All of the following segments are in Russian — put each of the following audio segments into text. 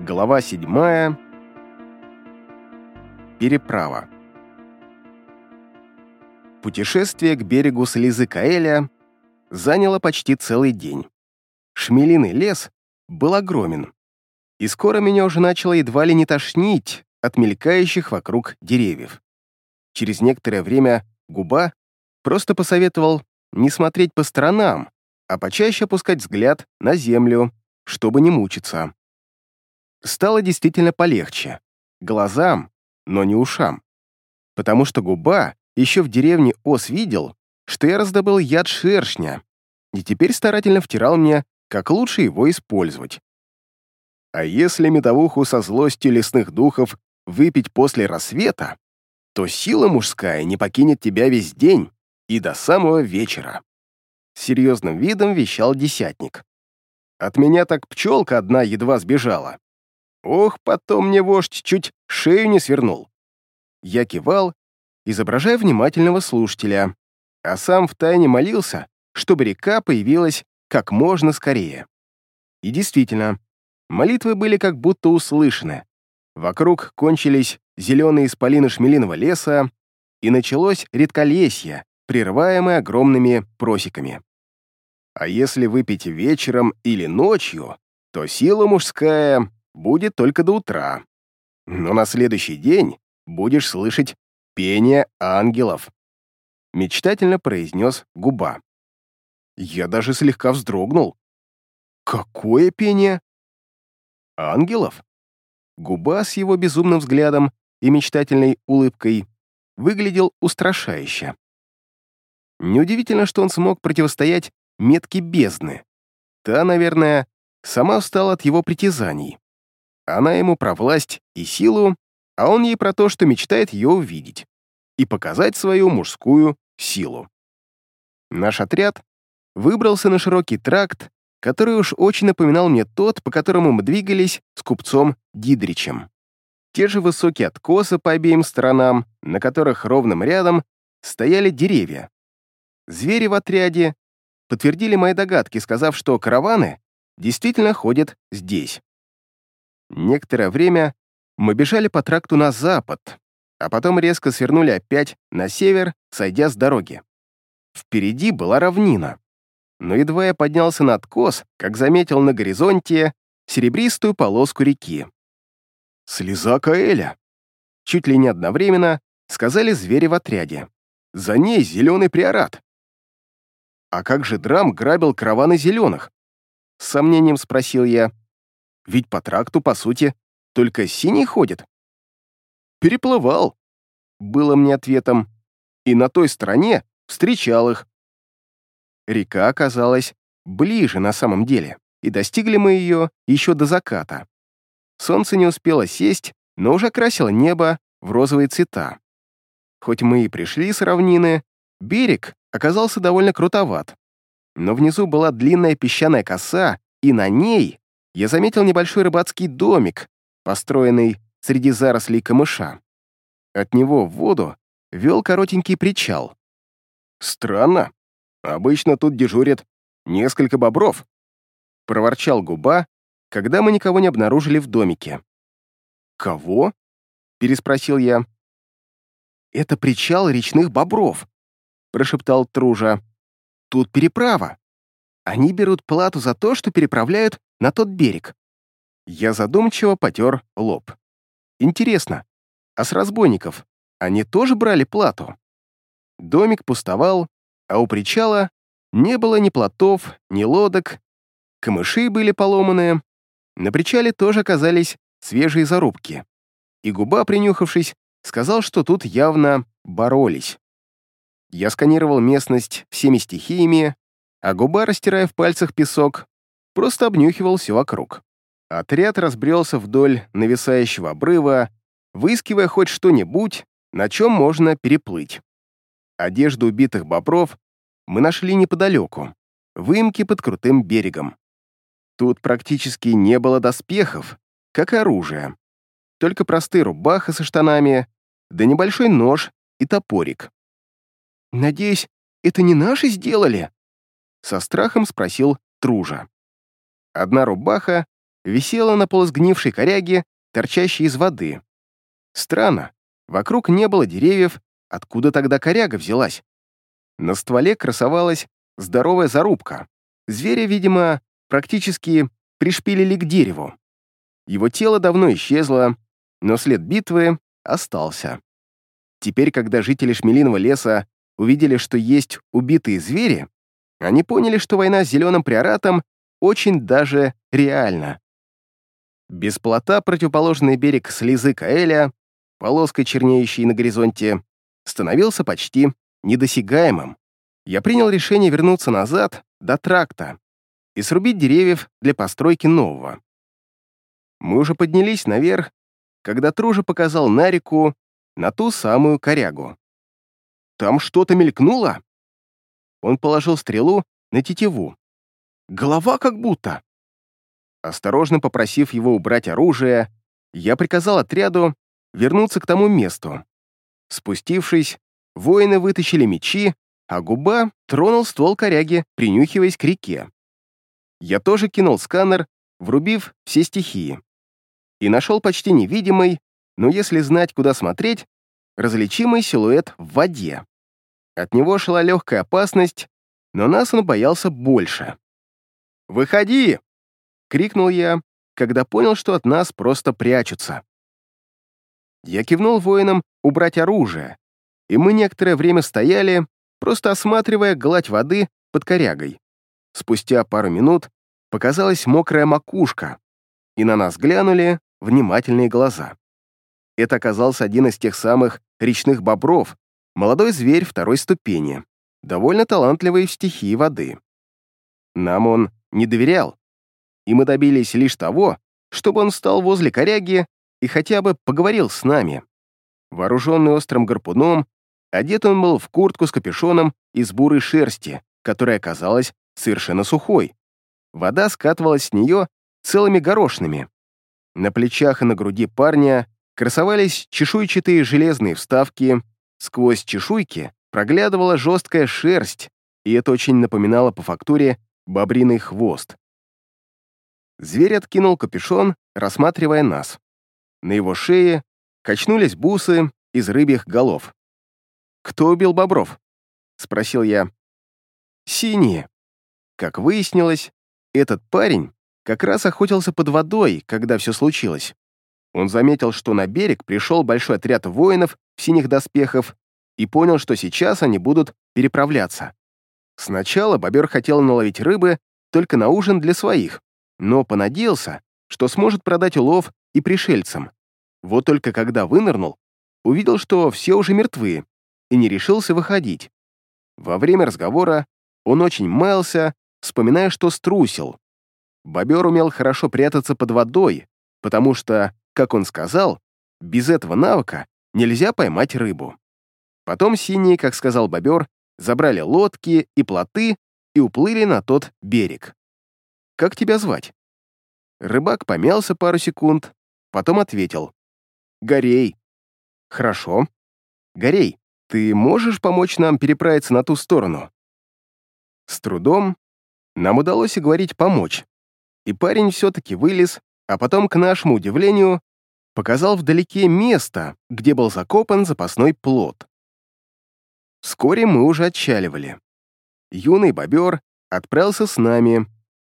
Глава седьмая. Переправа. Путешествие к берегу слезы Каэля заняло почти целый день. Шмелиный лес был огромен, и скоро меня уже начало едва ли не тошнить от мелькающих вокруг деревьев. Через некоторое время Губа просто посоветовал не смотреть по сторонам, а почаще опускать взгляд на землю, чтобы не мучиться. Стало действительно полегче. Глазам, но не ушам. Потому что губа еще в деревне Ос видел, что я раздобыл яд шершня, и теперь старательно втирал мне, как лучше его использовать. А если медовуху со злостью лесных духов выпить после рассвета, то сила мужская не покинет тебя весь день и до самого вечера. Серьезным видом вещал десятник. От меня так пчелка одна едва сбежала. Ох, потом мне вождь чуть шею не свернул. Я кивал, изображая внимательного слушателя, а сам втайне молился, чтобы река появилась как можно скорее. И действительно, молитвы были как будто услышаны. Вокруг кончились зеленые исполины шмелиного леса, и началось редколесье, прерываемое огромными просеками. А если выпить вечером или ночью, то сила мужская будет только до утра. Но на следующий день будешь слышать пение ангелов. Мечтательно произнес губа. Я даже слегка вздрогнул. Какое пение? Ангелов? Губа с его безумным взглядом и мечтательной улыбкой выглядел устрашающе. Неудивительно, что он смог противостоять метке бездны. Та, наверное, сама устала от его притязаний. Она ему про власть и силу, а он ей про то, что мечтает ее увидеть и показать свою мужскую силу. Наш отряд выбрался на широкий тракт, который уж очень напоминал мне тот, по которому мы двигались с купцом Дидричем. Те же высокие откосы по обеим сторонам, на которых ровным рядом стояли деревья. Звери в отряде подтвердили мои догадки, сказав, что караваны действительно ходят здесь. Некоторое время мы бежали по тракту на запад, а потом резко свернули опять на север, сойдя с дороги. Впереди была равнина. Но едва я поднялся на откос, как заметил на горизонте серебристую полоску реки. «Слеза Каэля!» Чуть ли не одновременно сказали звери в отряде. «За ней зеленый приорат!» «А как же Драм грабил караваны зеленых?» С сомнением спросил я. Ведь по тракту, по сути, только синий ходит. Переплывал, было мне ответом, и на той стороне встречал их. Река оказалась ближе на самом деле, и достигли мы ее еще до заката. Солнце не успело сесть, но уже красило небо в розовые цвета. Хоть мы и пришли с равнины, берег оказался довольно крутоват. Но внизу была длинная песчаная коса, и на ней я заметил небольшой рыбацкий домик, построенный среди зарослей камыша. От него в воду вел коротенький причал. «Странно. Обычно тут дежурят несколько бобров», — проворчал губа, когда мы никого не обнаружили в домике. «Кого?» — переспросил я. «Это причал речных бобров», — прошептал Тружа. «Тут переправа. Они берут плату за то, что переправляют на тот берег. Я задумчиво потер лоб. Интересно, а с разбойников они тоже брали плату? Домик пустовал, а у причала не было ни плотов, ни лодок, камыши были поломанные, на причале тоже оказались свежие зарубки. И губа, принюхавшись, сказал, что тут явно боролись. Я сканировал местность всеми стихиями, а губа, растирая в пальцах песок, просто обнюхивал все вокруг. Отряд разбрелся вдоль нависающего обрыва, выискивая хоть что-нибудь, на чем можно переплыть. Одежду убитых бобров мы нашли неподалеку, выемки под крутым берегом. Тут практически не было доспехов, как и оружия. Только простые рубаха со штанами, да небольшой нож и топорик. «Надеюсь, это не наши сделали?» Со страхом спросил Тружа. Одна рубаха висела на полусгнившей коряге, торчащей из воды. Странно, вокруг не было деревьев, откуда тогда коряга взялась? На стволе красовалась здоровая зарубка. Зверя, видимо, практически пришпилили к дереву. Его тело давно исчезло, но след битвы остался. Теперь, когда жители Шмелиного леса увидели, что есть убитые звери, они поняли, что война с Зеленым Приоратом очень даже реальна. Без плота противоположный берег слезы Каэля, полоской чернеющей на горизонте, становился почти недосягаемым. Я принял решение вернуться назад до тракта и срубить деревьев для постройки нового. Мы уже поднялись наверх, когда Тружа показал на реку, на ту самую корягу. «Там что-то мелькнуло?» Он положил стрелу на тетиву. «Голова как будто!» Осторожно попросив его убрать оружие, я приказал отряду вернуться к тому месту. Спустившись, воины вытащили мечи, а губа тронул ствол коряги, принюхиваясь к реке. Я тоже кинул сканер, врубив все стихии. И нашел почти невидимый, но если знать, куда смотреть, различимый силуэт в воде. От него шла легкая опасность, но нас он боялся больше. «Выходи!» — крикнул я, когда понял, что от нас просто прячутся. Я кивнул воинам убрать оружие, и мы некоторое время стояли, просто осматривая гладь воды под корягой. Спустя пару минут показалась мокрая макушка, и на нас глянули внимательные глаза. Это оказался один из тех самых речных бобров, молодой зверь второй ступени, довольно талантливый в стихии воды. Нам он не доверял, и мы добились лишь того, чтобы он встал возле коряги и хотя бы поговорил с нами. Вооруженный острым гарпуном, одет он был в куртку с капюшоном из бурой шерсти, которая оказалась совершенно сухой. Вода скатывалась с нее целыми горошинами. На плечах и на груди парня красовались чешуйчатые железные вставки, сквозь чешуйки проглядывала жесткая шерсть, и это очень напоминало по фактуре бобриный хвост. Зверь откинул капюшон, рассматривая нас. На его шее качнулись бусы из рыбьих голов. «Кто убил бобров?» — спросил я. «Синие». Как выяснилось, этот парень как раз охотился под водой, когда все случилось. Он заметил, что на берег пришел большой отряд воинов в синих доспехов и понял, что сейчас они будут переправляться. Сначала бобер хотел наловить рыбы только на ужин для своих, но понадеялся, что сможет продать улов и пришельцам. Вот только когда вынырнул, увидел, что все уже мертвы, и не решился выходить. Во время разговора он очень маялся, вспоминая, что струсил. Бобер умел хорошо прятаться под водой, потому что, как он сказал, без этого навыка нельзя поймать рыбу. Потом синие, как сказал бобер, забрали лодки и плоты и уплыли на тот берег. «Как тебя звать?» Рыбак помялся пару секунд, потом ответил. «Горей». «Хорошо. Горей, ты можешь помочь нам переправиться на ту сторону?» С трудом нам удалось уговорить помочь, и парень все-таки вылез, а потом, к нашему удивлению, показал вдалеке место, где был закопан запасной плод. Вскоре мы уже отчаливали. Юный бобер отправился с нами,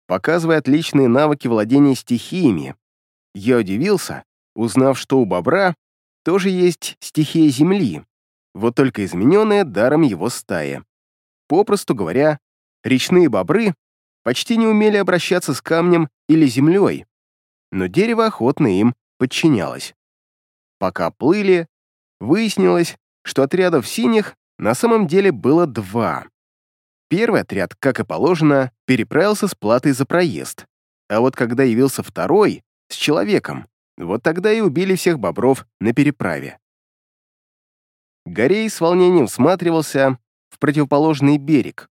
показывая отличные навыки владения стихиями. Я удивился, узнав, что у бобра тоже есть стихия земли, вот только измененная даром его стаи. Попросту говоря, речные бобры почти не умели обращаться с камнем или землей, но дерево охотно им подчинялось. Пока плыли, выяснилось, что отрядов синих на самом деле было два. Первый отряд, как и положено, переправился с платой за проезд, а вот когда явился второй, с человеком, вот тогда и убили всех бобров на переправе. Горей с волнением всматривался в противоположный берег.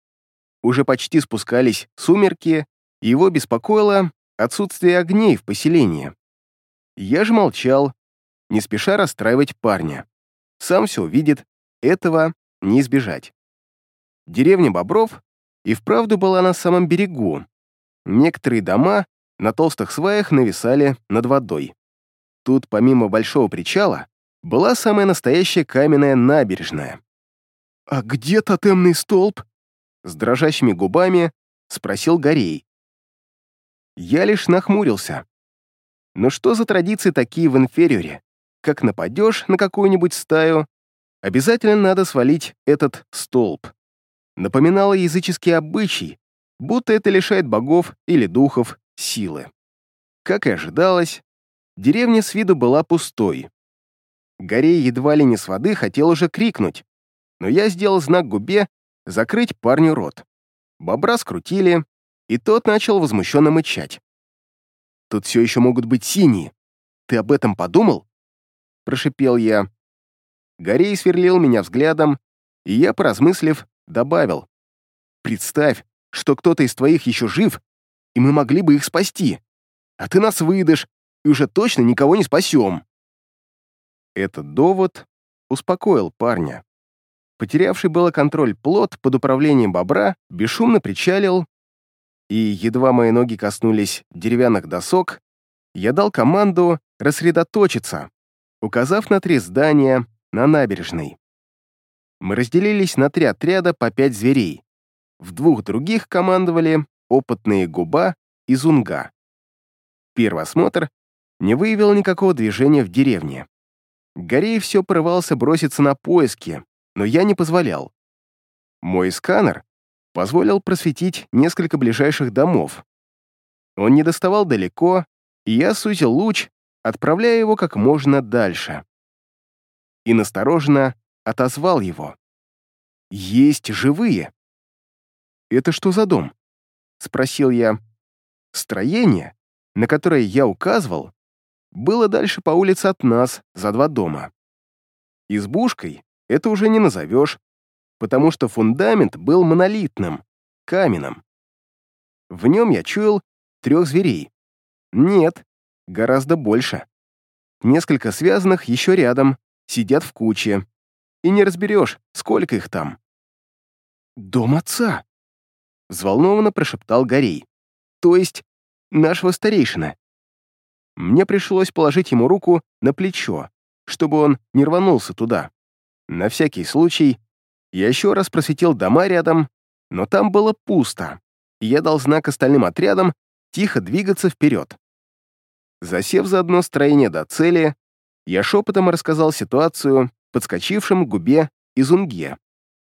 Уже почти спускались сумерки, и его беспокоило отсутствие огней в поселении. Я же молчал, не спеша расстраивать парня. Сам все увидит, этого не избежать. Деревня Бобров и вправду была на самом берегу. Некоторые дома на толстых сваях нависали над водой. Тут, помимо большого причала, была самая настоящая каменная набережная. «А где тотемный столб?» С дрожащими губами спросил Горей. Я лишь нахмурился. Но что за традиции такие в инфериоре? Как нападешь на какую-нибудь стаю, обязательно надо свалить этот столб. Напоминало языческий обычай, будто это лишает богов или духов силы. Как и ожидалось, деревня с виду была пустой. Горей едва ли не с воды хотел уже крикнуть, но я сделал знак губе закрыть парню рот. Бобра скрутили, и тот начал возмущенно мычать. «Тут все еще могут быть синие. Ты об этом подумал?» Прошипел я. Горей сверлил меня взглядом, и я, поразмыслив, добавил. «Представь, что кто-то из твоих еще жив, и мы могли бы их спасти. А ты нас выдашь, и уже точно никого не спасем». Этот довод успокоил парня. Потерявший было контроль плот под управлением бобра бесшумно причалил, и едва мои ноги коснулись деревянных досок, я дал команду рассредоточиться, указав на три здания на набережной. Мы разделились на три отряда по пять зверей. В двух других командовали опытные губа и зунга. Первый осмотр не выявил никакого движения в деревне. Горей все порывался броситься на поиски, но я не позволял. Мой сканер позволил просветить несколько ближайших домов. Он не доставал далеко, и я сузил луч, отправляя его как можно дальше. И настороженно отозвал его. «Есть живые!» «Это что за дом?» — спросил я. Строение, на которое я указывал, было дальше по улице от нас, за два дома. Избушкой это уже не назовешь, потому что фундамент был монолитным, каменным. В нем я чуял трех зверей. Нет, гораздо больше. Несколько связанных еще рядом, сидят в куче. И не разберешь, сколько их там. «Дом отца!» — взволнованно прошептал Горей. «То есть нашего старейшина». Мне пришлось положить ему руку на плечо, чтобы он не рванулся туда. На всякий случай я еще раз просветил дома рядом, но там было пусто, и я дал знак остальным отрядам тихо двигаться вперед. Засев за одно строение до цели, я шепотом рассказал ситуацию подскочившим к губе и Зунге.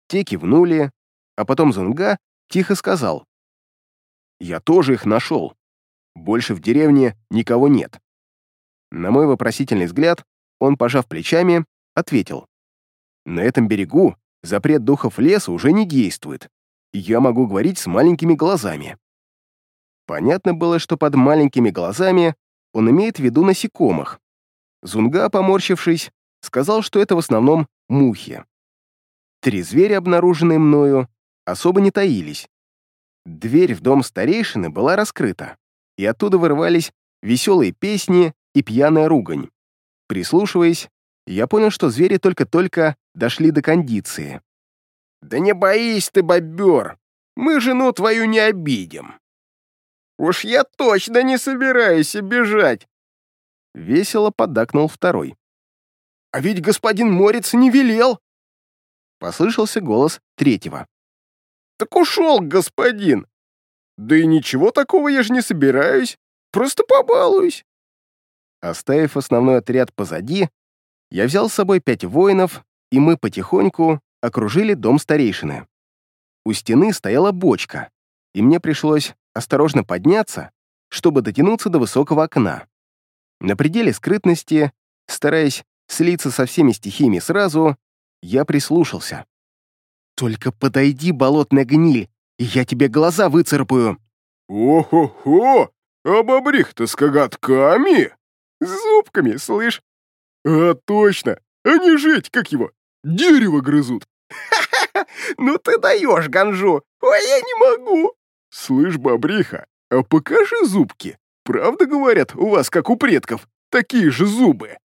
Те кивнули, а потом Зунга тихо сказал. «Я тоже их нашел. Больше в деревне никого нет». На мой вопросительный взгляд, он, пожав плечами, ответил. На этом берегу запрет духов леса уже не действует, я могу говорить с маленькими глазами. Понятно было, что под маленькими глазами он имеет в виду насекомых. Зунга, поморщившись, сказал, что это в основном мухи. Три зверя, обнаруженные мною, особо не таились. Дверь в дом старейшины была раскрыта, и оттуда вырывались веселые песни и пьяная ругань. Прислушиваясь, я понял, что звери только-только дошли до кондиции. «Да не боись ты, бобер! Мы жену твою не обидим!» «Уж я точно не собираюсь бежать!» Весело поддакнул второй. «А ведь господин Морец не велел!» Послышался голос третьего. «Так ушел, господин!» «Да и ничего такого я же не собираюсь, просто побалуюсь!» Оставив основной отряд позади, я взял с собой пять воинов, и мы потихоньку окружили дом старейшины. У стены стояла бочка, и мне пришлось осторожно подняться, чтобы дотянуться до высокого окна. На пределе скрытности, стараясь слиться со всеми стихиями сразу, я прислушался. «Только подойди, болотная гниль, и я тебе глаза выцарапаю!» «О-хо-хо! А бобрих-то с коготками? Зубками, слышь? «А, точно! Они жить, как его, дерево грызут!» «Ха-ха-ха! Ну ты даешь, Ганжу! Ой, я не могу!» «Слышь, бобриха, а покажи зубки! Правда, говорят, у вас, как у предков, такие же зубы?»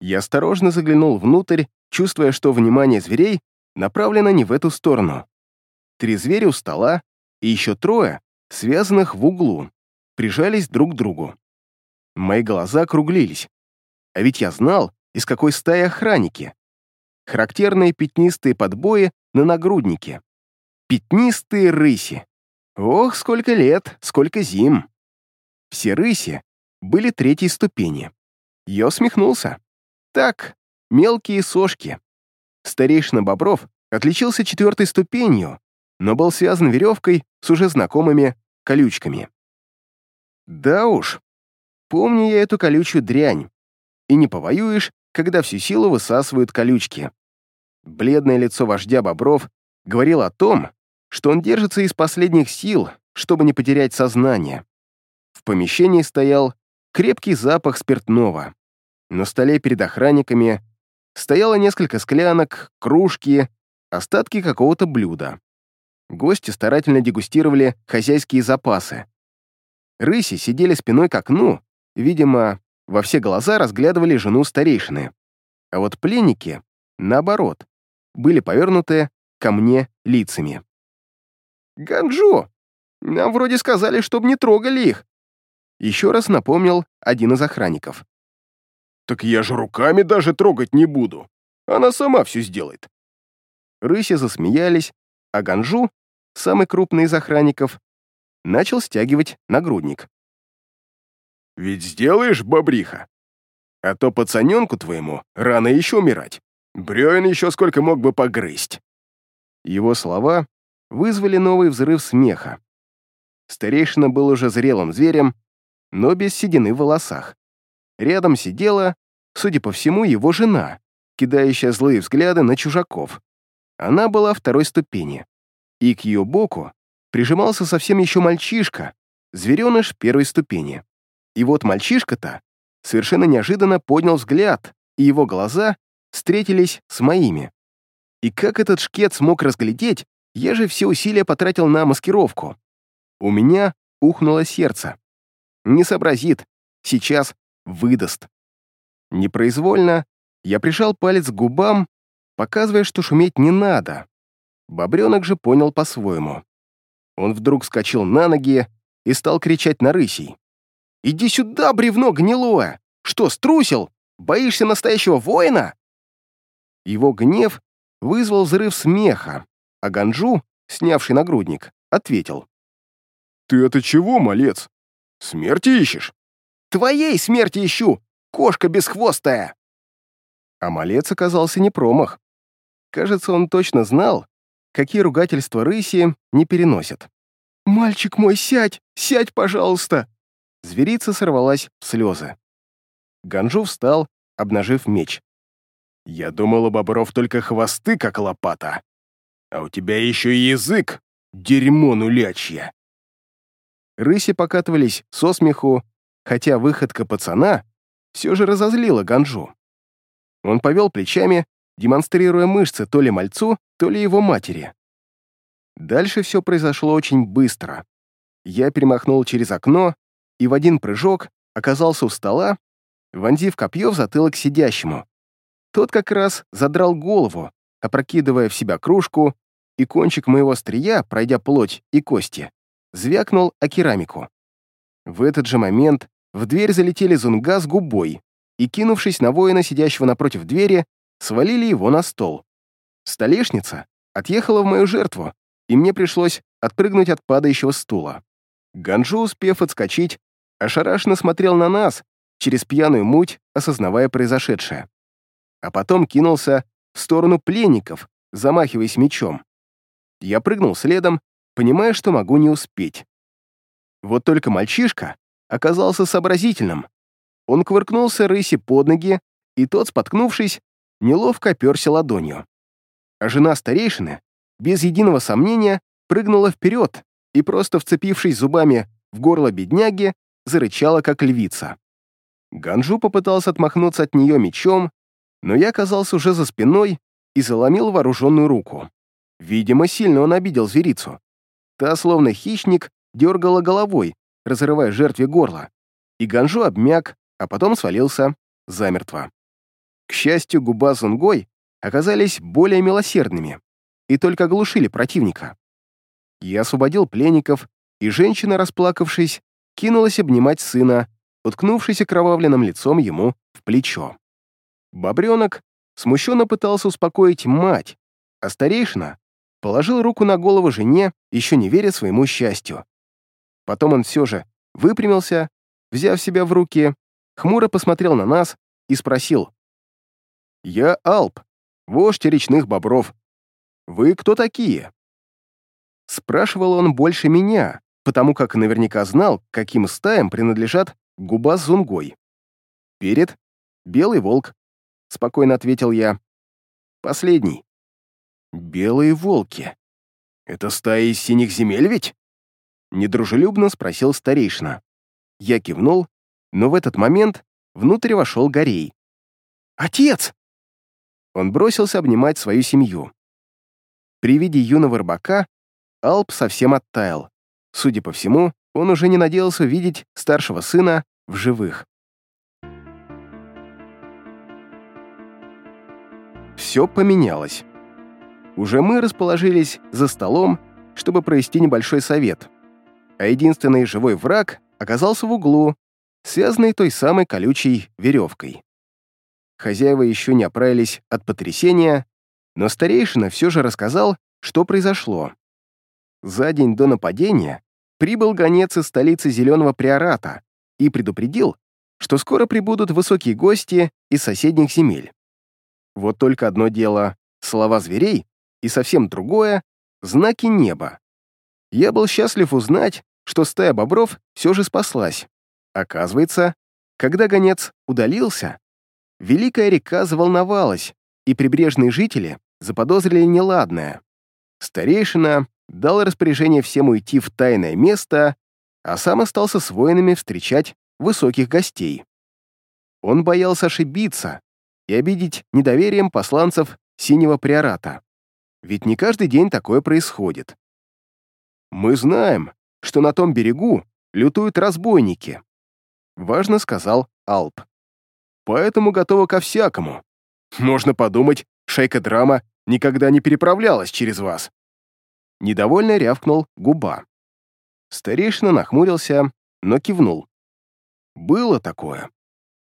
Я осторожно заглянул внутрь, чувствуя, что внимание зверей направлено не в эту сторону. Три зверя у стола и еще трое, связанных в углу. прижались друг к другу. Мои глаза округлились. А ведь я знал, из какой стаи охранники. Характерные пятнистые подбои на нагруднике. Пятнистые рыси. Ох, сколько лет, сколько зим. Все рыси были третьей ступени. Я усмехнулся. Так, мелкие сошки. Старейшина Бобров отличился четвертой ступенью, но был связан веревкой с уже знакомыми колючками. Да уж, помню я эту колючую дрянь. И не повоюешь, когда всю силу высасывают колючки. Бледное лицо вождя Бобров говорило о том, что он держится из последних сил, чтобы не потерять сознание. Помещении стоял крепкий запах спиртного. На столе перед охранниками стояло несколько склянок, кружки, остатки какого-то блюда. Гости старательно дегустировали хозяйские запасы. Рыси сидели спиной к окну, видимо, во все глаза разглядывали жену старейшины. А вот пленники, наоборот, были повернуты ко мне лицами. «Ганджо! Нам вроде сказали, чтобы не трогали их!» Еще раз напомнил один из охранников. «Так я же руками даже трогать не буду. Она сама все сделает». Рыси засмеялись, а Ганжу, самый крупный из охранников, начал стягивать нагрудник. «Ведь сделаешь, бобриха? А то пацаненку твоему рано еще умирать. Брёвен еще сколько мог бы погрызть». Его слова вызвали новый взрыв смеха. Старейшина был уже зрелым зверем, но без седины в волосах. Рядом сидела, судя по всему, его жена, кидающая злые взгляды на чужаков. Она была второй ступени, и к ее боку прижимался совсем еще мальчишка, звереныш первой ступени. И вот мальчишка-то совершенно неожиданно поднял взгляд, и его глаза встретились с моими. И как этот шкет смог разглядеть, я же все усилия потратил на маскировку. У меня ухнуло сердце. Не сообразит, сейчас выдаст. Непроизвольно я прижал палец к губам, показывая, что шуметь не надо. Бобренок же понял по-своему. Он вдруг вскочил на ноги и стал кричать на рысей. «Иди сюда, бревно гнилое! Что, струсил? Боишься настоящего воина?» Его гнев вызвал взрыв смеха, а Ганджу, снявший нагрудник, ответил. «Ты это чего, малец? Смерти ищешь?» «Твоей смерти ищу, кошка бесхвостая!» А малец оказался не промах. Кажется, он точно знал, какие ругательства рыси не переносят. «Мальчик мой, сядь! Сядь, пожалуйста!» Зверица сорвалась в слезы. Ганжу встал, обнажив меч. «Я думал, у бобров только хвосты, как лопата. А у тебя еще и язык, дерьмо нулячье!» Рыси покатывались со смеху, хотя выходка пацана все же разозлила Ганжу. Он повел плечами, демонстрируя мышцы то ли мальцу, то ли его матери. Дальше все произошло очень быстро. Я перемахнул через окно и в один прыжок оказался у стола, вонзив копье в затылок сидящему. Тот как раз задрал голову, опрокидывая в себя кружку, и кончик моего острия, пройдя плоть и кости, звякнул о керамику. В этот же момент в дверь залетели зунга с губой и, кинувшись на воина, сидящего напротив двери, свалили его на стол. Столешница отъехала в мою жертву, и мне пришлось отпрыгнуть от падающего стула. Ганжу, успев отскочить, ошарашенно смотрел на нас, через пьяную муть, осознавая произошедшее. А потом кинулся в сторону пленников, замахиваясь мечом. Я прыгнул следом, понимая, что могу не успеть. Вот только мальчишка оказался сообразительным. Он кувыркнулся рыси под ноги, и тот, споткнувшись, неловко оперся ладонью. А жена старейшины, без единого сомнения, прыгнула вперед и, просто вцепившись зубами в горло бедняги, зарычала, как львица. Ганжу попытался отмахнуться от нее мечом, но я оказался уже за спиной и заломил вооруженную руку. Видимо, сильно он обидел зверицу. Та, словно хищник, дергала головой, разрывая жертве горло, и Ганжу обмяк, а потом свалился замертво. К счастью, губа Зунгой оказались более милосердными и только оглушили противника. Я освободил пленников, и женщина, расплакавшись, кинулась обнимать сына, уткнувшись окровавленным лицом ему в плечо. Бобренок смущенно пытался успокоить мать, а старейшина положил руку на голову жене, еще не веря своему счастью. Потом он все же выпрямился, взяв себя в руки, хмуро посмотрел на нас и спросил. «Я Алп, вождь речных бобров. Вы кто такие?» Спрашивал он больше меня, потому как наверняка знал, каким стаям принадлежат губа с зунгой. «Перед — белый волк», — спокойно ответил я. «Последний». «Белые волки. Это стая из синих земель ведь?» Недружелюбно спросил старейшина. Я кивнул, но в этот момент внутрь вошел Горей. «Отец!» Он бросился обнимать свою семью. При виде юного рыбака Алп совсем оттаял. Судя по всему, он уже не надеялся увидеть старшего сына в живых. Все поменялось. Уже мы расположились за столом, чтобы провести небольшой совет. А единственный живой враг оказался в углу, связанный той самой колючей веревкой. Хозяева еще не оправились от потрясения, но старейшина все же рассказал, что произошло. За день до нападения прибыл гонец из столицы Зеленого Приората и предупредил, что скоро прибудут высокие гости из соседних земель. Вот только одно дело — слова зверей, и совсем другое — знаки неба. Я был счастлив узнать, что стая бобров все же спаслась. Оказывается, когда гонец удалился, Великая река заволновалась, и прибрежные жители заподозрили неладное. Старейшина дал распоряжение всем уйти в тайное место, а сам остался с воинами встречать высоких гостей. Он боялся ошибиться и обидеть недоверием посланцев Синего Приората. Ведь не каждый день такое происходит. «Мы знаем, что на том берегу лютуют разбойники», — важно сказал Алп. «Поэтому готова ко всякому. Можно подумать, шейка-драма никогда не переправлялась через вас». Недовольно рявкнул губа. Старейшина нахмурился, но кивнул. «Было такое.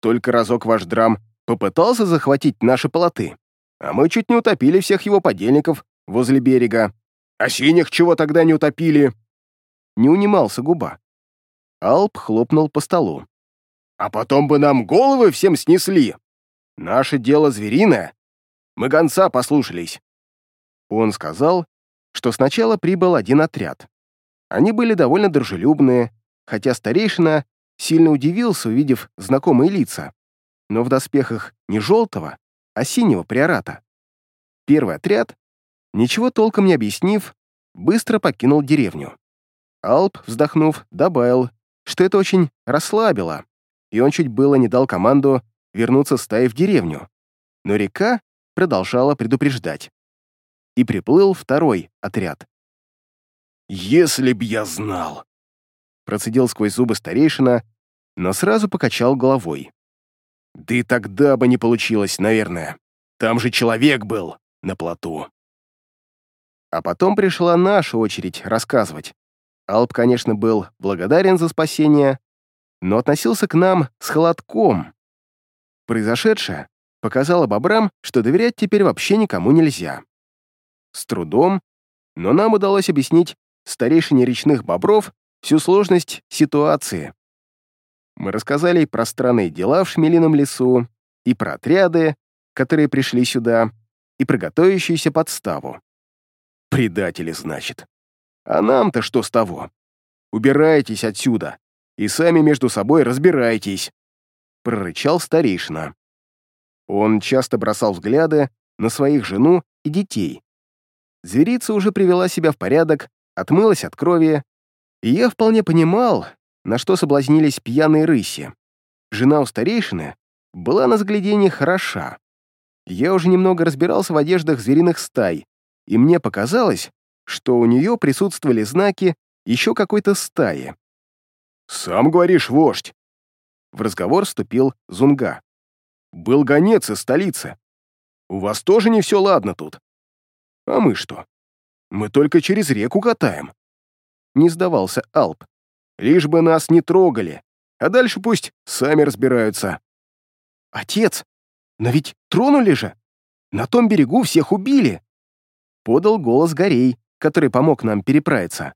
Только разок ваш драм попытался захватить наши полоты, а мы чуть не утопили всех его подельников возле берега. А синих чего тогда не утопили?» Не унимался губа. Алп хлопнул по столу. «А потом бы нам головы всем снесли! Наше дело звериное. Мы гонца послушались». Он сказал, что сначала прибыл один отряд. Они были довольно дружелюбные, хотя старейшина сильно удивился, увидев знакомые лица, но в доспехах не желтого, а синего приората. Первый отряд, ничего толком не объяснив, быстро покинул деревню. Алп, вздохнув, добавил, что это очень расслабило, и он чуть было не дал команду вернуться стаей в деревню. Но река продолжала предупреждать и приплыл второй отряд. «Если б я знал!» Процедил сквозь зубы старейшина, но сразу покачал головой. «Да и тогда бы не получилось, наверное. Там же человек был на плоту». А потом пришла наша очередь рассказывать. Алп, конечно, был благодарен за спасение, но относился к нам с холодком. Произошедшее показало бобрам, что доверять теперь вообще никому нельзя. С трудом, но нам удалось объяснить старейшине речных бобров всю сложность ситуации. Мы рассказали про странные дела в Шмелином лесу, и про отряды, которые пришли сюда, и про готовящуюся подставу. Предатели, значит. А нам-то что с того? Убирайтесь отсюда и сами между собой разбирайтесь, прорычал старейшина. Он часто бросал взгляды на своих жену и детей, Зверица уже привела себя в порядок, отмылась от крови, и я вполне понимал, на что соблазнились пьяные рыси. Жена у старейшины была на загляденье хороша. Я уже немного разбирался в одеждах звериных стай, и мне показалось, что у нее присутствовали знаки еще какой-то стаи. «Сам говоришь, вождь!» В разговор вступил Зунга. «Был гонец из столицы. У вас тоже не все ладно тут. А мы что? Мы только через реку катаем. Не сдавался Алп. лишь бы нас не трогали, а дальше пусть сами разбираются». «Отец, но ведь тронули же! На том берегу всех убили!» Подал голос Горей, который помог нам переправиться.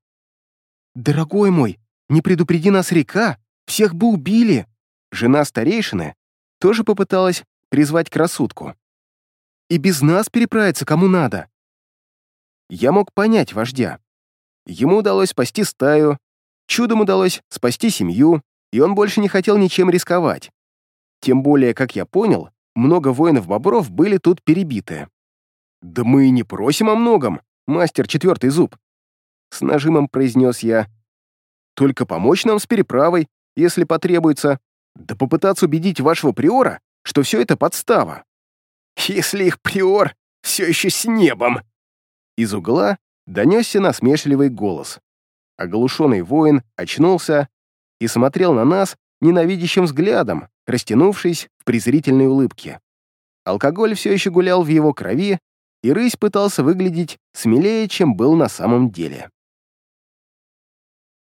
«Дорогой мой, не предупреди нас река, всех бы убили!» Жена старейшины тоже попыталась призвать красотку. «И без нас переправиться кому надо!» Я мог понять вождя. Ему удалось спасти стаю, чудом удалось спасти семью, и он больше не хотел ничем рисковать. Тем более, как я понял, много воинов-бобров были тут перебиты. «Да мы и не просим о многом, мастер четвертый зуб», — с нажимом произнес я. «Только помочь нам с переправой, если потребуется, да попытаться убедить вашего приора, что все это подстава». «Если их приор все еще с небом!» Из угла донесся насмешливый голос. Оглушенный воин очнулся и смотрел на нас ненавидящим взглядом, растянувшись в презрительной улыбке. Алкоголь все еще гулял в его крови, и рысь пытался выглядеть смелее, чем был на самом деле.